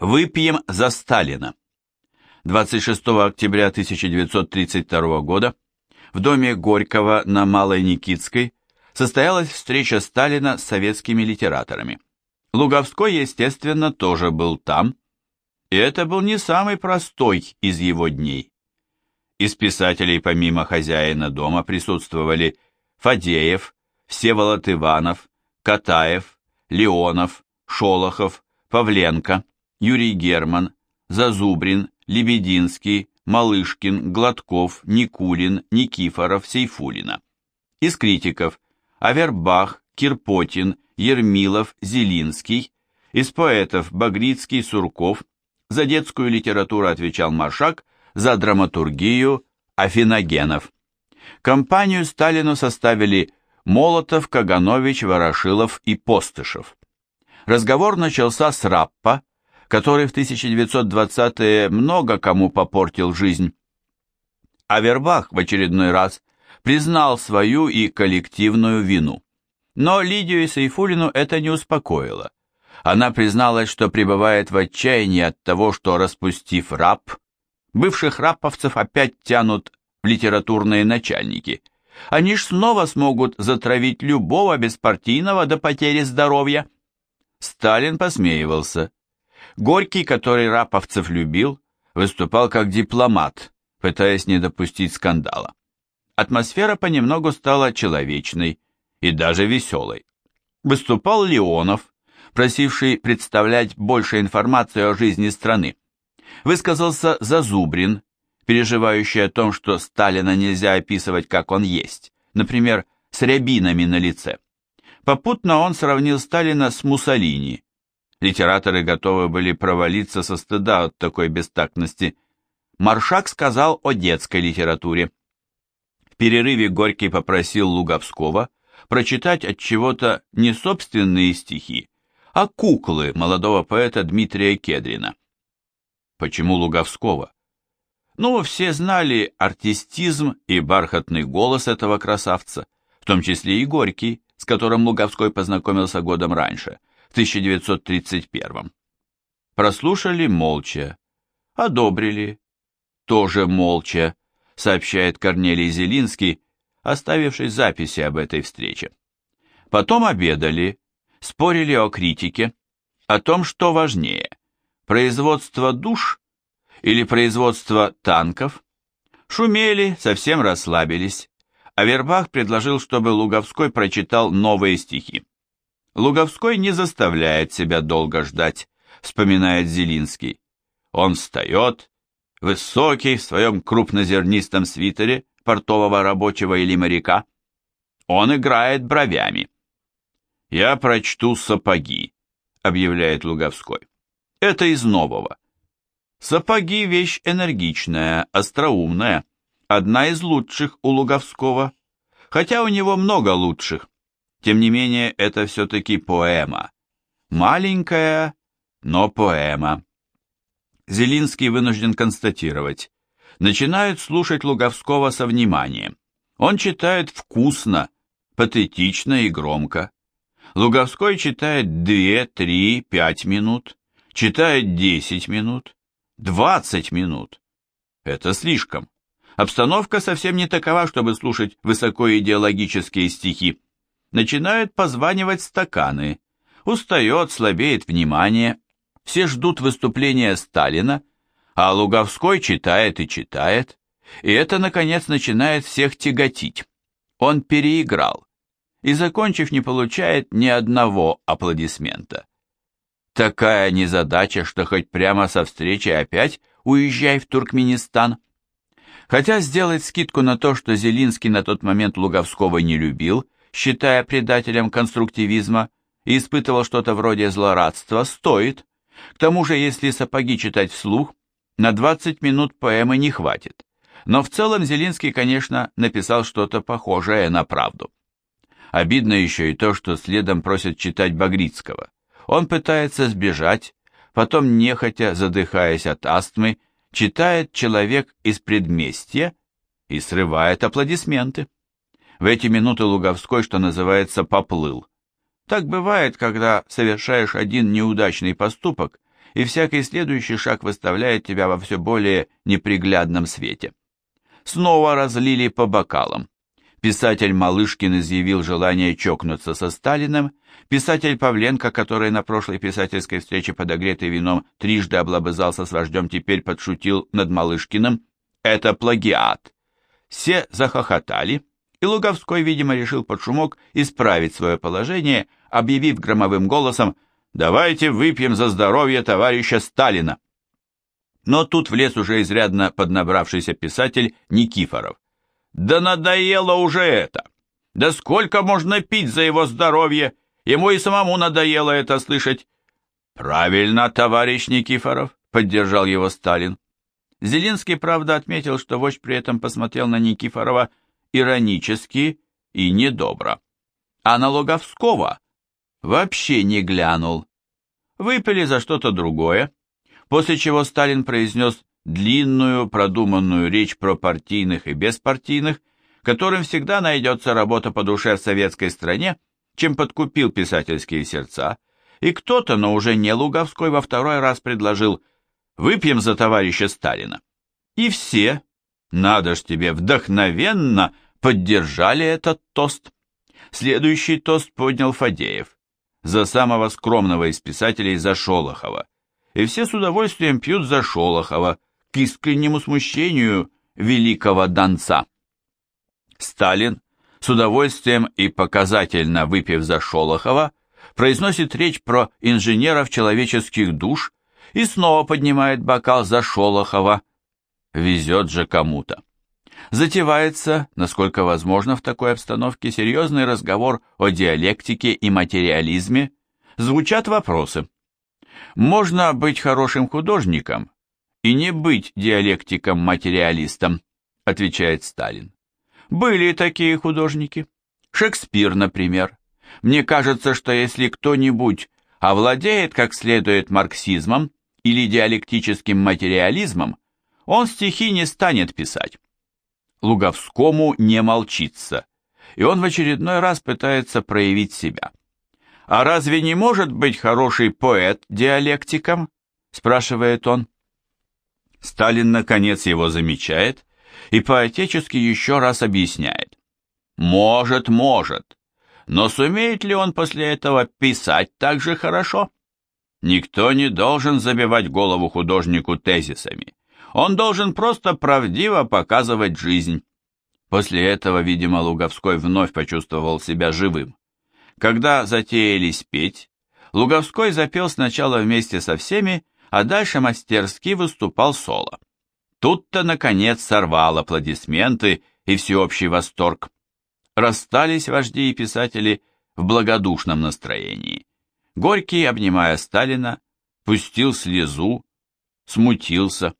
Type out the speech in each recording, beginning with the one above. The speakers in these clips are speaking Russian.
Выпьем за Сталина. 26 октября 1932 года в доме Горького на Малой Никитской состоялась встреча Сталина с советскими литераторами. Луговской, естественно, тоже был там, и это был не самый простой из его дней. Из писателей помимо хозяина дома присутствовали Фадеев, Всеволод Иванов, Катаев, Леонов, Шолохов, Павленко, Юрий Герман, Зазубрин, Лебединский, Малышкин, Гладков, Никулин, Никифоров, Сейфулина. Из критиков Авербах, Кирпотин, Ермилов, Зелинский. Из поэтов Багрицкий, Сурков. За детскую литературу отвечал Маршак, за драматургию Афиногенов. Компанию Сталину составили Молотов, Каганович, Ворошилов и Постышев. Разговор начался с Раппа, который в 1920-е много кому попортил жизнь. Авербах в очередной раз признал свою и коллективную вину. Но Лидию Сейфулину это не успокоило. Она призналась, что пребывает в отчаянии от того, что, распустив раб, бывших рапповцев опять тянут в литературные начальники. Они ж снова смогут затравить любого беспартийного до потери здоровья. Сталин посмеивался. Горький, который раповцев любил, выступал как дипломат, пытаясь не допустить скандала. Атмосфера понемногу стала человечной и даже веселой. Выступал Леонов, просивший представлять больше информации о жизни страны. Высказался Зазубрин, переживающий о том, что Сталина нельзя описывать, как он есть, например, с рябинами на лице. Попутно он сравнил Сталина с Муссолини, Литераторы готовы были провалиться со стыда от такой бестактности. Маршак сказал о детской литературе. В перерыве Горький попросил Луговского прочитать от чего-то не собственные стихи, а куклы молодого поэта Дмитрия Кедрина. Почему Луговского? Ну, все знали артистизм и бархатный голос этого красавца, в том числе и Горький, с которым Луговской познакомился годом раньше – 1931. Прослушали молча, одобрили, тоже молча, сообщает Корнелий Зелинский, оставивший записи об этой встрече. Потом обедали, спорили о критике, о том, что важнее, производство душ или производство танков, шумели, совсем расслабились, а Вербах предложил, чтобы Луговской прочитал новые стихи. Луговской не заставляет себя долго ждать, вспоминает Зелинский. Он встает, высокий, в своем крупнозернистом свитере, портового рабочего или моряка. Он играет бровями. «Я прочту сапоги», — объявляет Луговской. Это из нового. Сапоги — вещь энергичная, остроумная, одна из лучших у Луговского, хотя у него много лучших. Тем не менее, это все-таки поэма. Маленькая, но поэма. Зелинский вынужден констатировать. Начинают слушать Луговского со вниманием. Он читает вкусно, патетично и громко. Луговской читает 2, 3, 5 минут, читает 10 минут, 20 минут. Это слишком. Обстановка совсем не такова, чтобы слушать высокоидеологические стихи начинают позванивать стаканы, устает, слабеет внимание, все ждут выступления Сталина, а Луговской читает и читает, и это, наконец, начинает всех тяготить. Он переиграл и, закончив, не получает ни одного аплодисмента. Такая незадача, что хоть прямо со встречи опять уезжай в Туркменистан. Хотя сделать скидку на то, что Зелинский на тот момент Луговского не любил, считая предателем конструктивизма, и испытывал что-то вроде злорадства, стоит. К тому же, если сапоги читать вслух, на 20 минут поэмы не хватит. Но в целом Зелинский, конечно, написал что-то похожее на правду. Обидно еще и то, что следом просят читать Багрицкого. Он пытается сбежать, потом, нехотя, задыхаясь от астмы, читает человек из предместья и срывает аплодисменты. В эти минуты Луговской, что называется, поплыл. Так бывает, когда совершаешь один неудачный поступок, и всякий следующий шаг выставляет тебя во все более неприглядном свете. Снова разлили по бокалам. Писатель Малышкин изъявил желание чокнуться со Сталиным, писатель Павленко, который на прошлой писательской встрече подогретый вином трижды облобызался с вождем, теперь подшутил над Малышкиным. Это плагиат. Все захохотали, и Луговской, видимо, решил под шумок исправить свое положение, объявив громовым голосом «Давайте выпьем за здоровье товарища Сталина». Но тут влез уже изрядно поднабравшийся писатель Никифоров. Да надоело уже это! Да сколько можно пить за его здоровье? Ему и самому надоело это слышать. Правильно, товарищ Никифоров, поддержал его Сталин. Зеленский, правда, отметил, что вождь при этом посмотрел на Никифорова иронически и недобро. А на Логовского вообще не глянул. Выпили за что-то другое, после чего Сталин произнес длинную, продуманную речь про партийных и беспартийных, которым всегда найдется работа по душе в советской стране, чем подкупил писательские сердца, и кто-то, но уже не Луговской, во второй раз предложил «Выпьем за товарища Сталина». И все, надо ж тебе, вдохновенно поддержали этот тост. Следующий тост поднял Фадеев за самого скромного из писателей за Шолохова. И все с удовольствием пьют за Шолохова, к искреннему смущению великого донца. Сталин, с удовольствием и показательно выпив за Шолохова, произносит речь про инженеров человеческих душ и снова поднимает бокал за Шолохова. Везет же кому-то. Затевается, насколько возможно в такой обстановке, серьезный разговор о диалектике и материализме. Звучат вопросы. Можно быть хорошим художником и не быть диалектиком-материалистом, отвечает Сталин. Были такие художники. Шекспир, например. Мне кажется, что если кто-нибудь овладеет как следует марксизмом или диалектическим материализмом, он стихи не станет писать. Луговскому не молчится, и он в очередной раз пытается проявить себя. «А разве не может быть хороший поэт диалектиком?» спрашивает он. Сталин, наконец, его замечает и поотечески еще раз объясняет. Может, может, но сумеет ли он после этого писать так же хорошо? Никто не должен забивать голову художнику тезисами. Он должен просто правдиво показывать жизнь. После этого, видимо, Луговской вновь почувствовал себя живым. Когда затеялись петь, Луговской запел сначала вместе со всеми, а дальше мастерски выступал соло. Тут-то, наконец, сорвал аплодисменты и всеобщий восторг. Расстались вожди и писатели в благодушном настроении. Горький, обнимая Сталина, пустил слезу, смутился.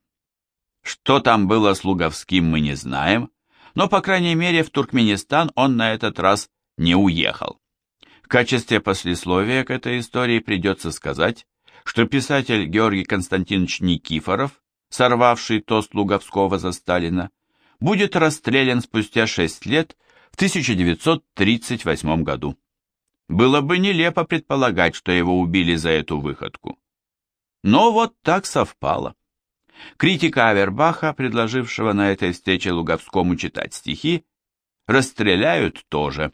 Что там было с Луговским, мы не знаем, но, по крайней мере, в Туркменистан он на этот раз не уехал. В качестве послесловия к этой истории придется сказать, что писатель Георгий Константинович Никифоров, сорвавший тост Луговского за Сталина, будет расстрелян спустя шесть лет в 1938 году. Было бы нелепо предполагать, что его убили за эту выходку. Но вот так совпало. Критика Авербаха, предложившего на этой встрече Луговскому читать стихи, расстреляют тоже.